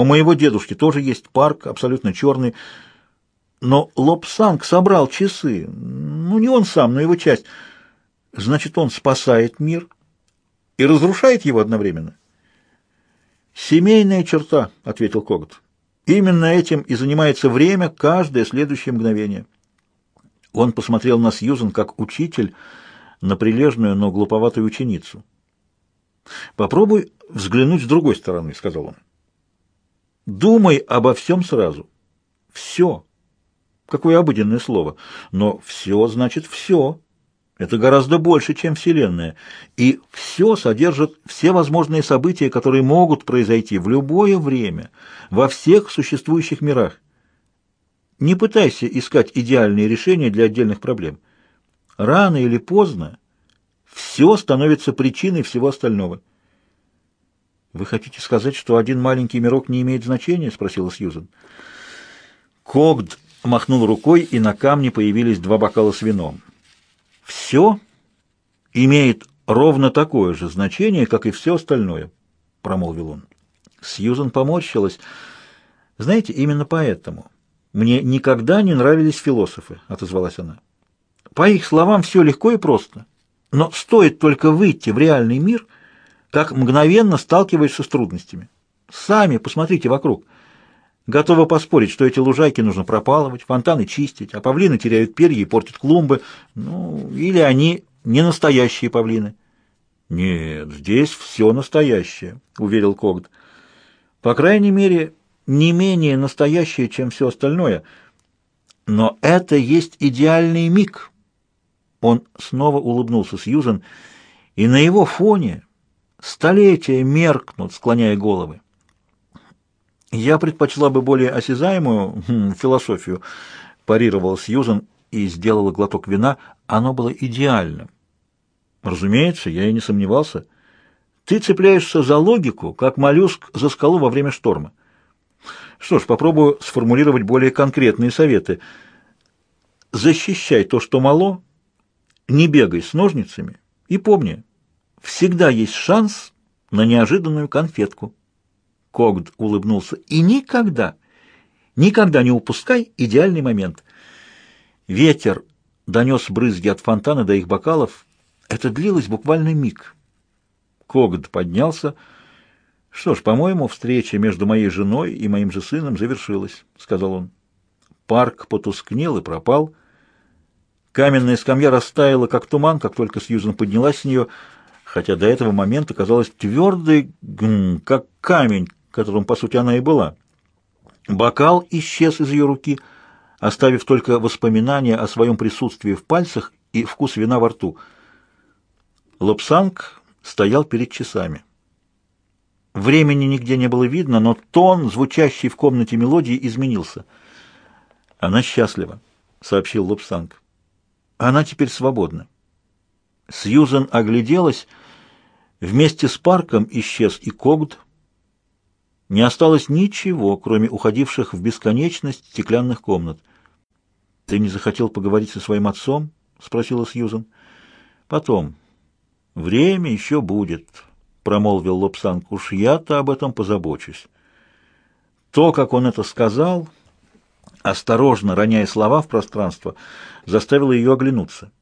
У моего дедушки тоже есть парк, абсолютно черный. Но Лобсанг собрал часы. Ну, не он сам, но его часть. Значит, он спасает мир и разрушает его одновременно. «Семейная черта», — ответил Когот. «Именно этим и занимается время каждое следующее мгновение». Он посмотрел на Сьюзен как учитель на прилежную, но глуповатую ученицу. «Попробуй взглянуть с другой стороны», — сказал он. «Думай обо всем сразу. Все. Какое обыденное слово. Но все значит все. Это гораздо больше, чем Вселенная. И все содержит все возможные события, которые могут произойти в любое время, во всех существующих мирах. Не пытайся искать идеальные решения для отдельных проблем. Рано или поздно все становится причиной всего остального. «Вы хотите сказать, что один маленький мирок не имеет значения?» — спросила Сьюзен. Когд махнул рукой, и на камне появились два бокала с вином. «Все имеет ровно такое же значение, как и все остальное», — промолвил он. Сьюзен поморщилась. «Знаете, именно поэтому мне никогда не нравились философы», — отозвалась она. «По их словам, все легко и просто. Но стоит только выйти в реальный мир, как мгновенно сталкиваешься с трудностями. Сами посмотрите вокруг». Готова поспорить, что эти лужайки нужно пропалывать, фонтаны чистить, а павлины теряют перья и портят клумбы. Ну, или они не настоящие павлины. Нет, здесь все настоящее, уверил Когд. По крайней мере, не менее настоящее, чем все остальное. Но это есть идеальный миг. Он снова улыбнулся Сьюзен, и на его фоне столетия меркнут, склоняя головы. Я предпочла бы более осязаемую хм, философию, парировала Сьюзан и сделала глоток вина. Оно было идеальным. Разумеется, я и не сомневался. Ты цепляешься за логику, как моллюск за скалу во время шторма. Что ж, попробую сформулировать более конкретные советы. Защищай то, что мало, не бегай с ножницами и помни, всегда есть шанс на неожиданную конфетку. Когд улыбнулся. «И никогда, никогда не упускай идеальный момент». Ветер донес брызги от фонтана до их бокалов. Это длилось буквально миг. Когд поднялся. «Что ж, по-моему, встреча между моей женой и моим же сыном завершилась», — сказал он. Парк потускнел и пропал. Каменная скамья растаяла, как туман, как только Сьюзан поднялась с нее, хотя до этого момента казалась твердой, как камень, которым, по сути, она и была. Бокал исчез из ее руки, оставив только воспоминания о своем присутствии в пальцах и вкус вина во рту. Лобсанг стоял перед часами. Времени нигде не было видно, но тон, звучащий в комнате мелодии, изменился. «Она счастлива», — сообщил Лобсанг. «Она теперь свободна». Сьюзен огляделась. Вместе с парком исчез и Когд, не осталось ничего, кроме уходивших в бесконечность стеклянных комнат. «Ты не захотел поговорить со своим отцом?» — спросила Сьюзан. «Потом. Время еще будет», — промолвил Лобсанг. «Уж я-то об этом позабочусь». То, как он это сказал, осторожно роняя слова в пространство, заставило ее оглянуться.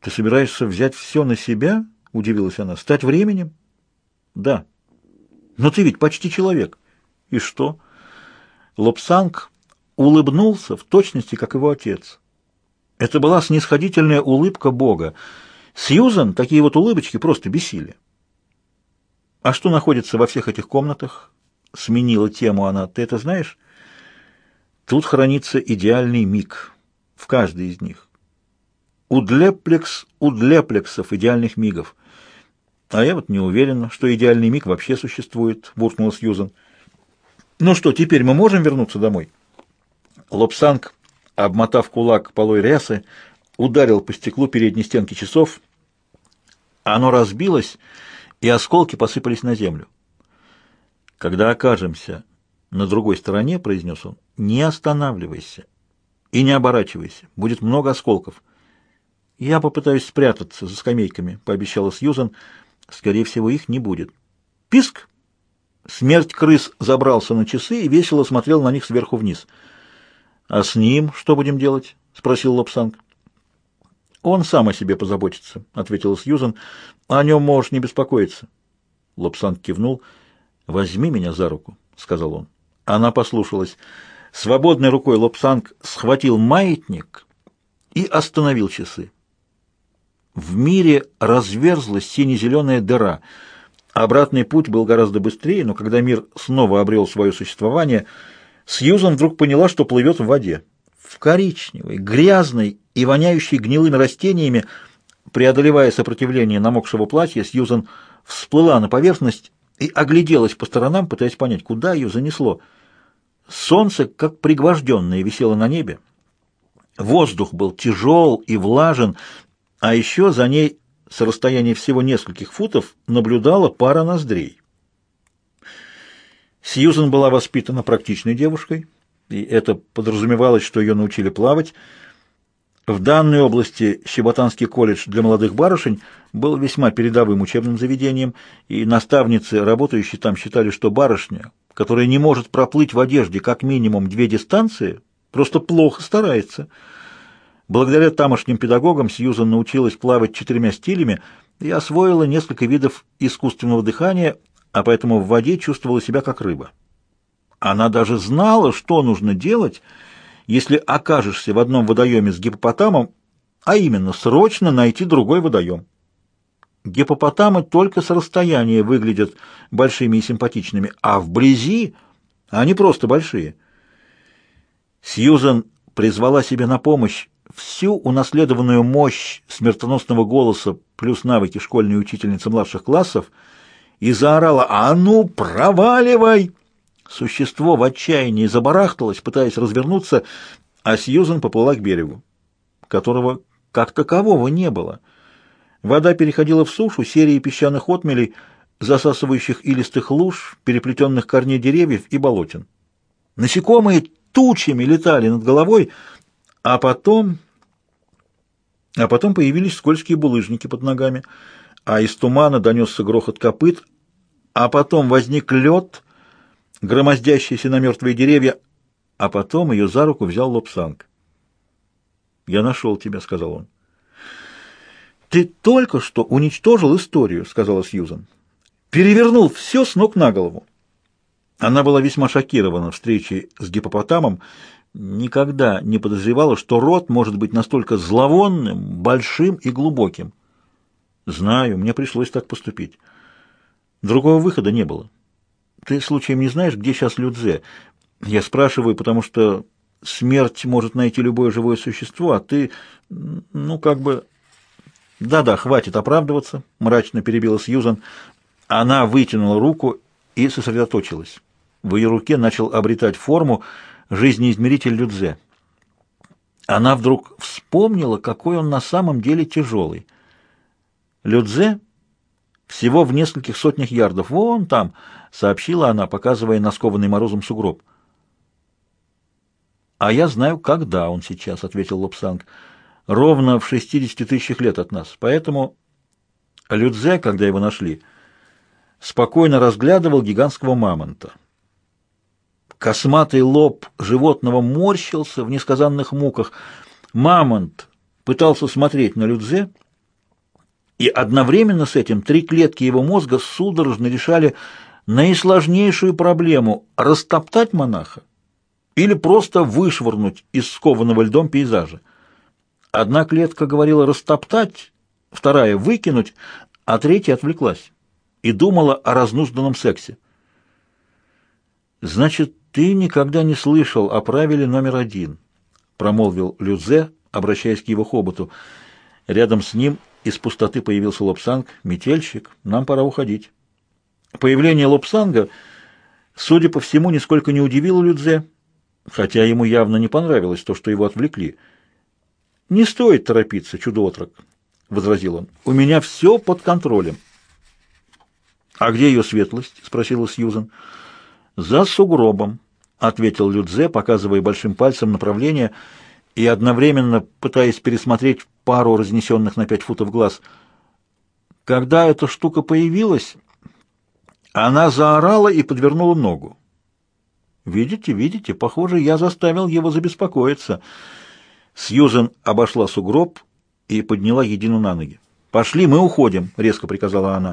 «Ты собираешься взять все на себя?» — удивилась она. «Стать временем?» «Да». Но ты ведь почти человек. И что? Лобсанг улыбнулся в точности, как его отец. Это была снисходительная улыбка Бога. Сьюзан такие вот улыбочки просто бесили. А что находится во всех этих комнатах? Сменила тему она. Ты это знаешь? Тут хранится идеальный миг в каждой из них. Удлеплекс удлеплексов идеальных мигов. А я вот не уверена, что идеальный миг вообще существует, буркнула Сьюзан. Ну что, теперь мы можем вернуться домой? Лобсанг, обмотав кулак полой рясы, ударил по стеклу передней стенки часов. Оно разбилось, и осколки посыпались на землю. Когда окажемся на другой стороне, произнес он, не останавливайся и не оборачивайся, будет много осколков. Я попытаюсь спрятаться за скамейками, пообещала Сьюзан. Скорее всего, их не будет. Писк! Смерть крыс забрался на часы и весело смотрел на них сверху вниз. «А с ним что будем делать?» — спросил Лобсанг. «Он сам о себе позаботится», — ответила Сьюзан. «О нем можешь не беспокоиться». Лобсанг кивнул. «Возьми меня за руку», — сказал он. Она послушалась. Свободной рукой Лобсанг схватил маятник и остановил часы. В мире разверзлась сине-зеленая дыра. Обратный путь был гораздо быстрее, но когда мир снова обрел свое существование, Сьюзан вдруг поняла, что плывет в воде. В коричневой, грязной и воняющей гнилыми растениями, преодолевая сопротивление намокшего платья, Сьюзан всплыла на поверхность и огляделась по сторонам, пытаясь понять, куда ее занесло. Солнце, как пригвожденное, висело на небе. Воздух был тяжел и влажен, а еще за ней с расстояния всего нескольких футов наблюдала пара ноздрей. Сьюзен была воспитана практичной девушкой, и это подразумевалось, что ее научили плавать. В данной области Щеботанский колледж для молодых барышень был весьма передовым учебным заведением, и наставницы, работающие там, считали, что барышня, которая не может проплыть в одежде как минимум две дистанции, просто плохо старается – Благодаря тамошним педагогам Сьюзан научилась плавать четырьмя стилями и освоила несколько видов искусственного дыхания, а поэтому в воде чувствовала себя как рыба. Она даже знала, что нужно делать, если окажешься в одном водоеме с гипопотамом, а именно срочно найти другой водоем. Гипопотамы только с расстояния выглядят большими и симпатичными, а вблизи они просто большие. Сьюзан призвала себе на помощь всю унаследованную мощь смертоносного голоса плюс навыки школьной учительницы младших классов и заорала «А ну, проваливай!». Существо в отчаянии забарахталось, пытаясь развернуться, а Сьюзен поплыла к берегу, которого как такового не было. Вода переходила в сушу серии песчаных отмелей, засасывающих илистых луж, переплетенных корней деревьев и болотин. Насекомые тучами летали над головой, а потом... А потом появились скользкие булыжники под ногами, а из тумана донесся грохот копыт, а потом возник лед, громоздящийся на мертвые деревья, а потом ее за руку взял Лобсанг. «Я нашел тебя», — сказал он. «Ты только что уничтожил историю», — сказала Сьюзан. «Перевернул все с ног на голову». Она была весьма шокирована встречей с гипопотамом никогда не подозревала, что рот может быть настолько зловонным, большим и глубоким. Знаю, мне пришлось так поступить. Другого выхода не было. Ты случаем не знаешь, где сейчас Людзе? Я спрашиваю, потому что смерть может найти любое живое существо, а ты, ну, как бы... Да-да, хватит оправдываться, мрачно перебила Сьюзан. Она вытянула руку и сосредоточилась. В ее руке начал обретать форму, жизнеизмеритель Людзе. Она вдруг вспомнила, какой он на самом деле тяжелый. Людзе всего в нескольких сотнях ярдов. Вон там, сообщила она, показывая на скованный морозом сугроб. А я знаю, когда он сейчас, ответил Лобсанг. Ровно в 60 тысячах лет от нас. Поэтому Людзе, когда его нашли, спокойно разглядывал гигантского мамонта. Косматый лоб животного морщился в несказанных муках. Мамонт пытался смотреть на Людзе, и одновременно с этим три клетки его мозга судорожно решали наисложнейшую проблему – растоптать монаха или просто вышвырнуть из скованного льдом пейзажа. Одна клетка говорила «растоптать», вторая – «выкинуть», а третья отвлеклась и думала о разнузданном сексе. Значит, «Ты никогда не слышал о правиле номер один», — промолвил Людзе, обращаясь к его хоботу. Рядом с ним из пустоты появился Лобсанг. «Метельщик, нам пора уходить». Появление Лобсанга, судя по всему, нисколько не удивило Людзе, хотя ему явно не понравилось то, что его отвлекли. «Не стоит торопиться, чудо-отрок», — возразил он. «У меня все под контролем». «А где ее светлость?» — спросила Сьюзан. «За сугробом», — ответил Людзе, показывая большим пальцем направление и одновременно пытаясь пересмотреть пару разнесенных на пять футов глаз. Когда эта штука появилась, Она заорала и подвернула ногу. «Видите, видите, похоже, я заставил его забеспокоиться». Сьюзен обошла сугроб и подняла Едину на ноги. «Пошли, мы уходим», — резко приказала она.